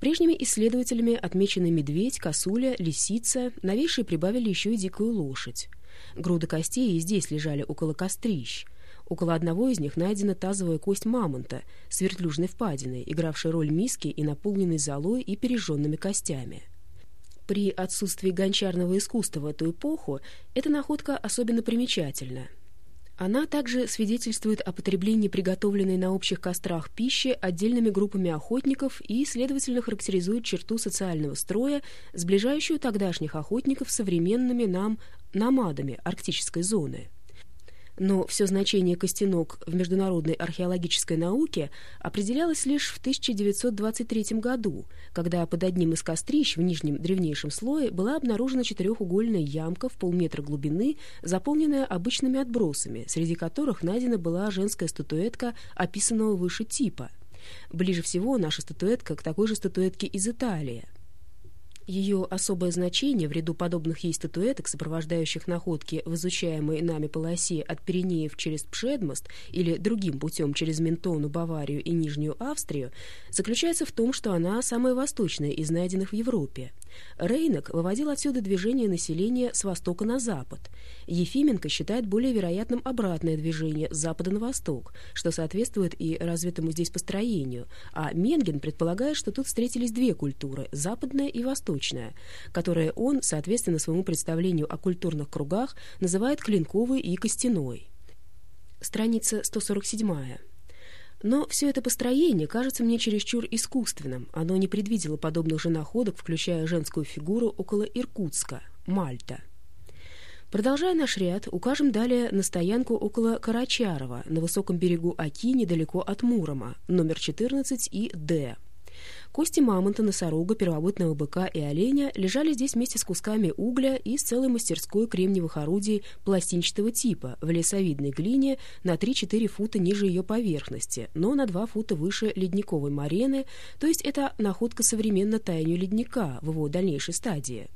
Прежними исследователями отмечены медведь, косуля, лисица, новейшие прибавили еще и дикую лошадь. Груды костей и здесь лежали около кострищ. Около одного из них найдена тазовая кость мамонта с вертлюжной впадиной, игравшей роль миски и наполненной золой и пережженными костями. При отсутствии гончарного искусства в эту эпоху эта находка особенно примечательна. Она также свидетельствует о потреблении приготовленной на общих кострах пищи отдельными группами охотников и, следовательно, характеризует черту социального строя, сближающую тогдашних охотников с современными нам намадами арктической зоны. Но все значение костянок в международной археологической науке определялось лишь в 1923 году, когда под одним из кострищ в нижнем древнейшем слое была обнаружена четырехугольная ямка в полметра глубины, заполненная обычными отбросами, среди которых найдена была женская статуэтка описанного выше типа. Ближе всего наша статуэтка к такой же статуэтке из Италии – ее особое значение в ряду подобных ей статуэток, сопровождающих находки в изучаемой нами полосе от Пиренеев через Пшедмост или другим путем через Ментону, Баварию и Нижнюю Австрию, заключается в том, что она самая восточная из найденных в Европе. Рейнок выводил отсюда движение населения с востока на запад. Ефименко считает более вероятным обратное движение с запада на восток, что соответствует и развитому здесь построению, а Менген предполагает, что тут встретились две культуры – западная и восточная, которые он, соответственно своему представлению о культурных кругах, называет клинковой и костяной. Страница 147. Но все это построение кажется мне чересчур искусственным. Оно не предвидело подобных же находок, включая женскую фигуру около Иркутска, Мальта. Продолжая наш ряд, укажем далее на стоянку около Карачарова, на высоком берегу Оки, недалеко от Мурома, номер 14 и Д. Кости мамонта, носорога, первобытного быка и оленя лежали здесь вместе с кусками угля и с целой мастерской кремниевых орудий пластинчатого типа в лесовидной глине на 3-4 фута ниже ее поверхности, но на 2 фута выше ледниковой марены, то есть это находка современно таянию ледника в его дальнейшей стадии.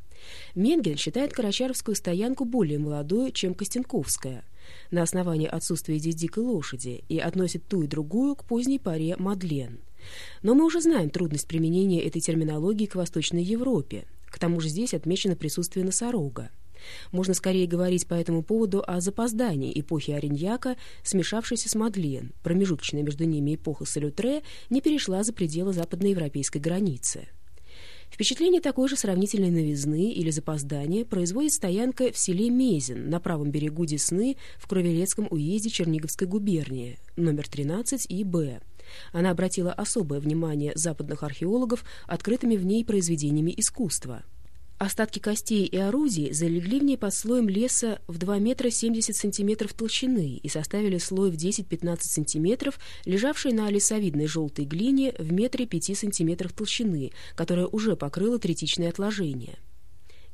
Менген считает Карачаровскую стоянку более молодой, чем Костенковская, на основании отсутствия здесь дикой лошади, и относит ту и другую к поздней паре Мадлен – но мы уже знаем трудность применения этой терминологии к Восточной Европе. К тому же здесь отмечено присутствие носорога. Можно скорее говорить по этому поводу о запоздании эпохи Ориньяка, смешавшейся с Мадлен. Промежуточная между ними эпоха Салютре не перешла за пределы западноевропейской границы. Впечатление такой же сравнительной новизны или запоздания производит стоянка в селе Мезин на правом берегу Десны в Кровелецком уезде Черниговской губернии, номер 13 и Б. Она обратила особое внимание западных археологов открытыми в ней произведениями искусства. Остатки костей и орудий залегли в ней под слоем леса в 2 метра 70 сантиметров толщины и составили слой в 10-15 сантиметров, лежавший на лесовидной желтой глине в метре 5 сантиметров толщины, которая уже покрыла третичные отложения.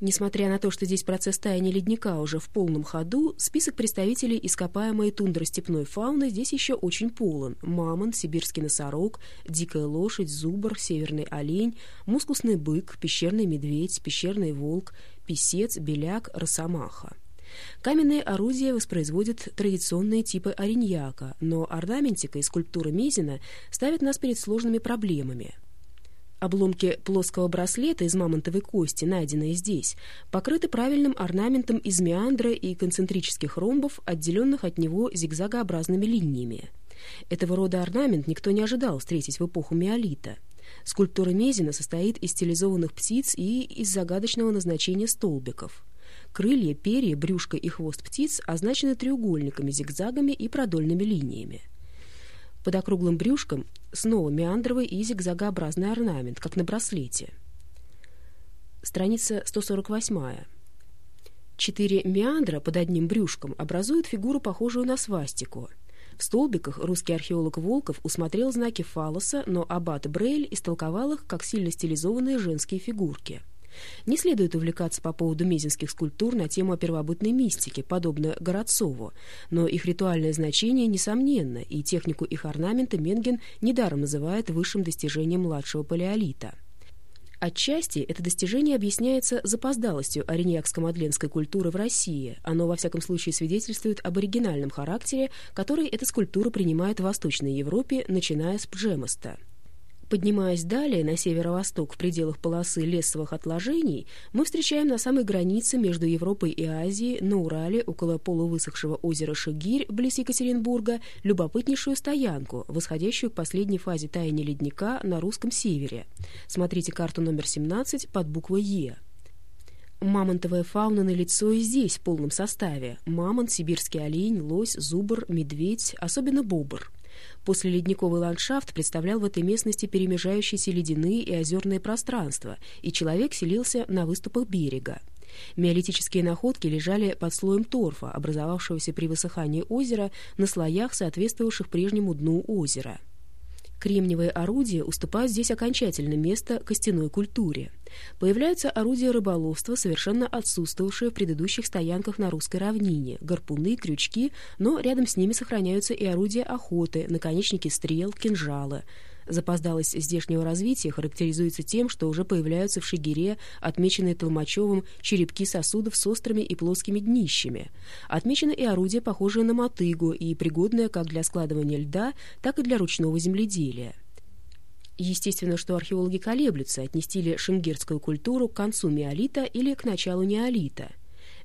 Несмотря на то, что здесь процесс таяния ледника уже в полном ходу, список представителей ископаемой тундростепной фауны здесь еще очень полон. Мамонт, сибирский носорог, дикая лошадь, зубр, северный олень, мускусный бык, пещерный медведь, пещерный волк, писец, беляк, росомаха. Каменные орудия воспроизводят традиционные типы ореньяка, но орнаментика и скульптура Мезина ставят нас перед сложными проблемами – Обломки плоского браслета из мамонтовой кости, найденные здесь, покрыты правильным орнаментом из меандра и концентрических ромбов, отделенных от него зигзагообразными линиями. Этого рода орнамент никто не ожидал встретить в эпоху миолита. Скульптура Мезина состоит из стилизованных птиц и из загадочного назначения столбиков. Крылья, перья, брюшко и хвост птиц означены треугольниками, зигзагами и продольными линиями. Под округлым брюшком снова меандровый и зигзагообразный орнамент, как на браслете. Страница 148. Четыре меандра под одним брюшком образуют фигуру, похожую на свастику. В столбиках русский археолог Волков усмотрел знаки фалоса, но аббат Брейль истолковал их как сильно стилизованные женские фигурки. Не следует увлекаться по поводу мезинских скульптур на тему о первобытной мистике, подобно Городцову, но их ритуальное значение несомненно, и технику их орнамента Менген недаром называет высшим достижением младшего палеолита. Отчасти это достижение объясняется запоздалостью ореньякско-мадленской культуры в России. Оно, во всяком случае, свидетельствует об оригинальном характере, который эта скульптура принимает в Восточной Европе, начиная с Пджемоста. Поднимаясь далее на северо-восток в пределах полосы лесовых отложений, мы встречаем на самой границе между Европой и Азией на Урале около полувысохшего озера Шигирь близ Екатеринбурга любопытнейшую стоянку, восходящую к последней фазе таяния ледника на русском севере. Смотрите карту номер 17 под буквой «Е». Мамонтовая фауна на лицо и здесь в полном составе. Мамонт, сибирский олень, лось, зубр, медведь, особенно бобр. После ледниковый ландшафт представлял в этой местности перемежающиеся ледяные и озерные пространства, и человек селился на выступах берега. Миолитические находки лежали под слоем торфа, образовавшегося при высыхании озера на слоях, соответствовавших прежнему дну озера. Кремниевые орудия уступают здесь окончательно место костяной культуре. Появляются орудия рыболовства, совершенно отсутствовавшие в предыдущих стоянках на русской равнине, гарпуны, крючки, но рядом с ними сохраняются и орудия охоты, наконечники стрел, кинжалы – Запоздалость здешнего развития характеризуется тем, что уже появляются в Шигире отмеченные Толмачевым черепки сосудов с острыми и плоскими днищами. Отмечено и орудие, похожее на мотыгу и пригодное как для складывания льда, так и для ручного земледелия. Естественно, что археологи колеблются, отнести ли шенгирскую культуру к концу миолита или к началу неолита –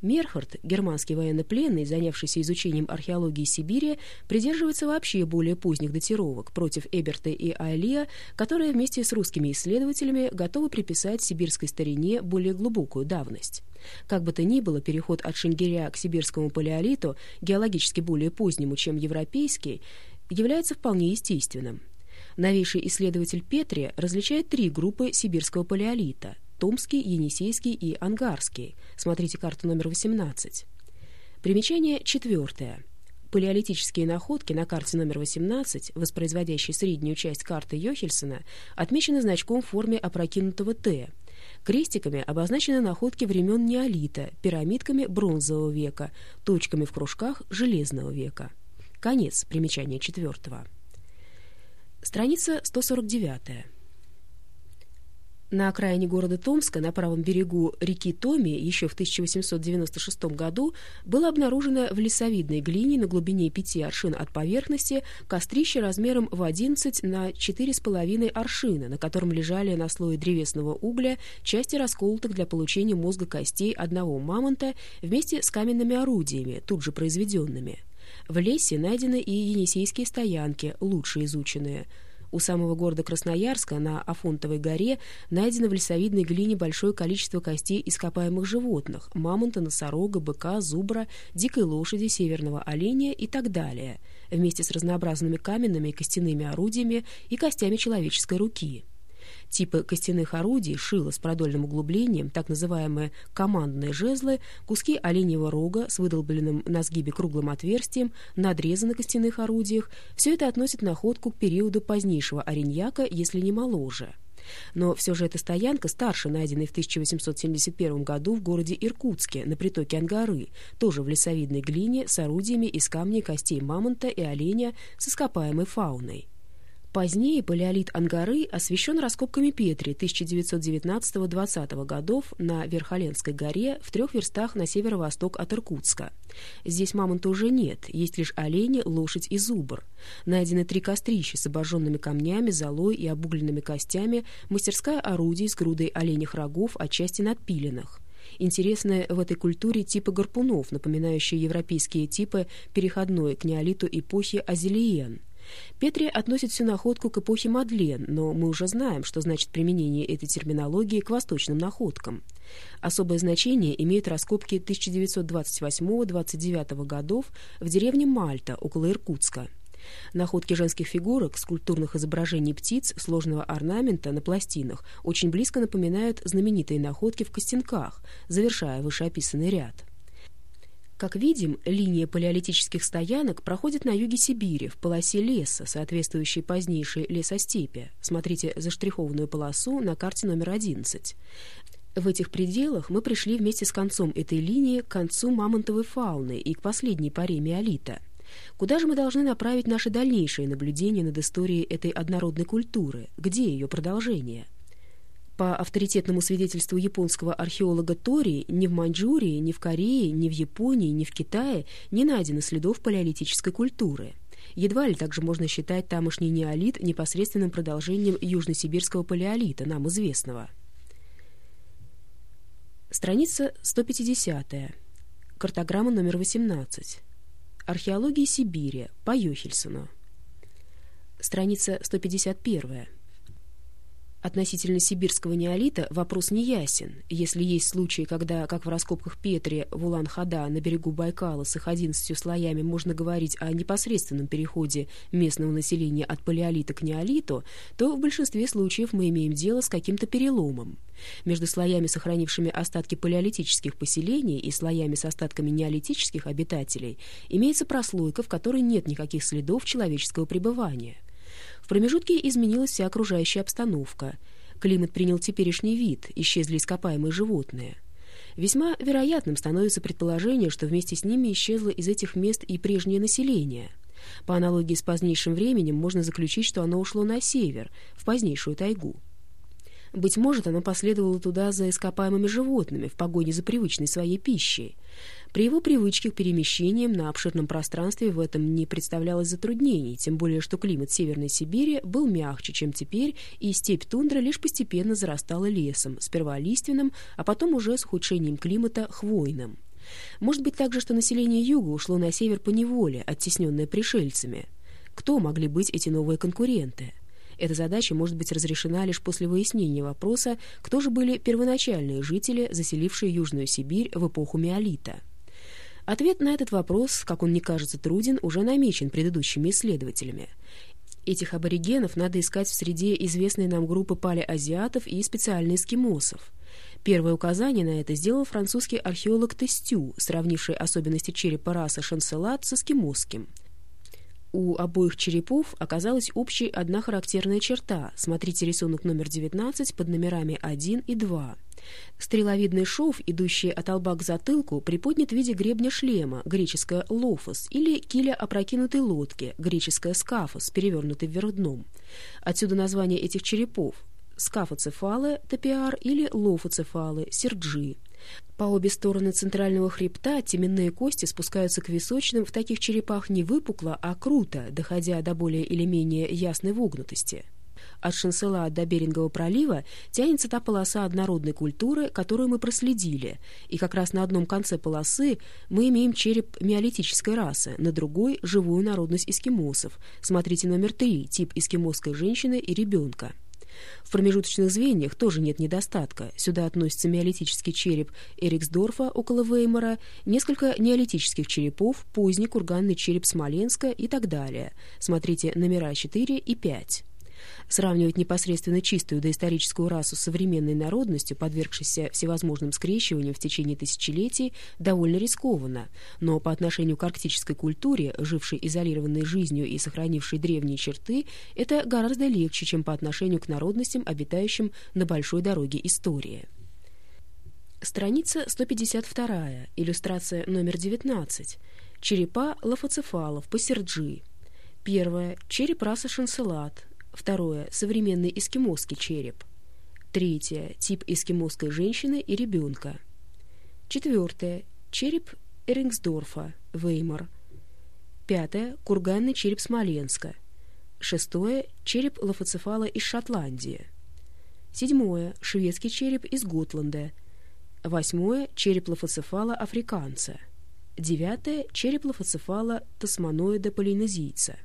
Мерхард, германский военнопленный, занявшийся изучением археологии Сибири, придерживается вообще более поздних датировок против Эберта и Айлия, которые вместе с русскими исследователями готовы приписать сибирской старине более глубокую давность. Как бы то ни было, переход от Шенгиря к сибирскому палеолиту, геологически более позднему, чем европейский, является вполне естественным. Новейший исследователь Петри различает три группы сибирского палеолита – Томский, Енисейский и Ангарский. Смотрите карту номер 18. Примечание четвертое. Палеолитические находки на карте номер 18, воспроизводящей среднюю часть карты Йохельсона, отмечены значком в форме опрокинутого «Т». Крестиками обозначены находки времен неолита, пирамидками бронзового века, точками в кружках железного века. Конец примечания четвертого. Страница 149. На окраине города Томска, на правом берегу реки Томи, еще в 1896 году было обнаружено в лесовидной глине на глубине 5 аршин от поверхности кострище размером в 11 на 4,5 аршина, на котором лежали на слое древесного угля части расколотых для получения мозга костей одного мамонта вместе с каменными орудиями, тут же произведенными. В лесе найдены и енисейские стоянки, лучше изученные – у самого города Красноярска на Афонтовой горе найдено в лесовидной глине большое количество костей ископаемых животных – мамонта, носорога, быка, зубра, дикой лошади, северного оленя и так далее, вместе с разнообразными каменными и костяными орудиями и костями человеческой руки. Типы костяных орудий, шило с продольным углублением, так называемые командные жезлы, куски оленьего рога с выдолбленным на сгибе круглым отверстием, надрезы на костяных орудиях – все это относит находку к периоду позднейшего ореньяка, если не моложе. Но все же эта стоянка старше найденной в 1871 году в городе Иркутске на притоке Ангары, тоже в лесовидной глине с орудиями из камней костей мамонта и оленя с ископаемой фауной. Позднее палеолит Ангары освещен раскопками Петри 1919-20 годов на Верхоленской горе в трех верстах на северо-восток от Иркутска. Здесь мамонта уже нет, есть лишь олени, лошадь и зубр. Найдены три кострища с обожженными камнями, золой и обугленными костями, мастерская орудий с грудой оленях рогов, отчасти надпиленных. Интересны в этой культуре типы гарпунов, напоминающие европейские типы переходной к неолиту эпохи Азелиен – Петри относит всю находку к эпохе Мадлен, но мы уже знаем, что значит применение этой терминологии к восточным находкам. Особое значение имеют раскопки 1928-29 годов в деревне Мальта, около Иркутска. Находки женских фигурок, скульптурных изображений птиц, сложного орнамента на пластинах очень близко напоминают знаменитые находки в Костенках, завершая вышеописанный ряд. Как видим, линия палеолитических стоянок проходит на юге Сибири, в полосе леса, соответствующей позднейшей лесостепи. Смотрите заштрихованную полосу на карте номер 11. В этих пределах мы пришли вместе с концом этой линии к концу мамонтовой фауны и к последней паре миолита. Куда же мы должны направить наши дальнейшие наблюдения над историей этой однородной культуры? Где ее продолжение? По авторитетному свидетельству японского археолога Тори, ни в Маньчжурии, ни в Корее, ни в Японии, ни в Китае не найдено следов палеолитической культуры. Едва ли также можно считать тамошний неолит непосредственным продолжением южносибирского палеолита, нам известного. Страница 150. Картограмма номер 18. Археология Сибири по Йохельсону. Страница 151. Относительно сибирского неолита вопрос не ясен. Если есть случаи, когда, как в раскопках Петри в Улан-Хада на берегу Байкала с их 11 слоями можно говорить о непосредственном переходе местного населения от палеолита к неолиту, то в большинстве случаев мы имеем дело с каким-то переломом. Между слоями, сохранившими остатки палеолитических поселений, и слоями с остатками неолитических обитателей, имеется прослойка, в которой нет никаких следов человеческого пребывания. В промежутке изменилась вся окружающая обстановка. Климат принял теперешний вид, исчезли ископаемые животные. Весьма вероятным становится предположение, что вместе с ними исчезло из этих мест и прежнее население. По аналогии с позднейшим временем можно заключить, что оно ушло на север, в позднейшую тайгу. Быть может, оно последовало туда за ископаемыми животными в погоне за привычной своей пищей. При его привычке к перемещениям на обширном пространстве в этом не представлялось затруднений, тем более что климат Северной Сибири был мягче, чем теперь, и степь тундра лишь постепенно зарастала лесом, сперва лиственным, а потом уже с ухудшением климата хвойным. Может быть также, что население юга ушло на север по неволе, оттесненное пришельцами. Кто могли быть эти новые конкуренты? Эта задача может быть разрешена лишь после выяснения вопроса, кто же были первоначальные жители, заселившие Южную Сибирь в эпоху Миолита. Ответ на этот вопрос, как он не кажется труден, уже намечен предыдущими исследователями. Этих аборигенов надо искать в среде известной нам группы палеазиатов и специально эскимосов. Первое указание на это сделал французский археолог Тестю, сравнивший особенности черепа расы шанселат с эскимосским – у обоих черепов оказалась общей одна характерная черта. Смотрите рисунок номер 19 под номерами 1 и 2. Стреловидный шов, идущий от лба к затылку, приподнят в виде гребня шлема, греческое «лофос», или киля опрокинутой лодки, греческое «скафос», перевернутый вверх дном. Отсюда название этих черепов – скафоцефалы, топиар или лофоцефалы, серджи. По обе стороны центрального хребта теменные кости спускаются к височным в таких черепах не выпукло, а круто, доходя до более или менее ясной вогнутости. От Шансела до Берингового пролива тянется та полоса однородной культуры, которую мы проследили, и как раз на одном конце полосы мы имеем череп миолитической расы, на другой — живую народность эскимосов. Смотрите номер три, тип эскимосской женщины и ребенка. В промежуточных звеньях тоже нет недостатка. Сюда относится миолитический череп Эриксдорфа около Веймара, несколько неолитических черепов, поздний курганный череп Смоленска и так далее. Смотрите номера 4 и 5. Сравнивать непосредственно чистую доисторическую расу с современной народностью, подвергшейся всевозможным скрещиваниям в течение тысячелетий, довольно рискованно, но по отношению к арктической культуре, жившей изолированной жизнью и сохранившей древние черты, это гораздо легче, чем по отношению к народностям, обитающим на большой дороге истории. Страница 152, иллюстрация номер 19. Черепа лофоцефалов, пассерджи. Первое. Череп расы шанселат, Второе. Современный эскимосский череп. Третье. Тип эскимосской женщины и ребенка. Четвертое. Череп Эрингсдорфа, Веймар. Пятое. Курганный череп Смоленска. Шестое. Череп лофоцефала из Шотландии. Седьмое. Шведский череп из Готланда. Восьмое. Череп лофоцефала африканца. Девятое. Череп лофоцефала тасманоида полинезийца.